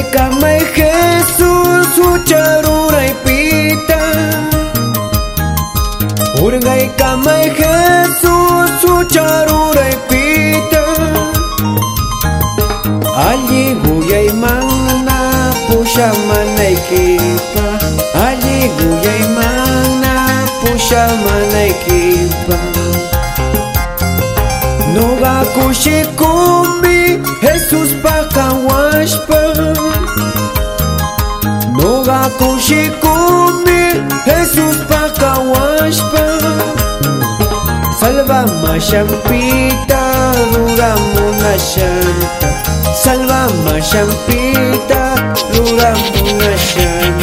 Predícame Jesús hucharura y pita Urgaikame Jesús hucharura y pita Allí guya y mana pusha manaikipa Allí guya y mana pusha manaikipa Nuga kushi kumbi Jesús pa Facu și cu Jesus parcă oașpă Salvăm așa pita, ruram una șan Salvăm așa pita, ruram una șan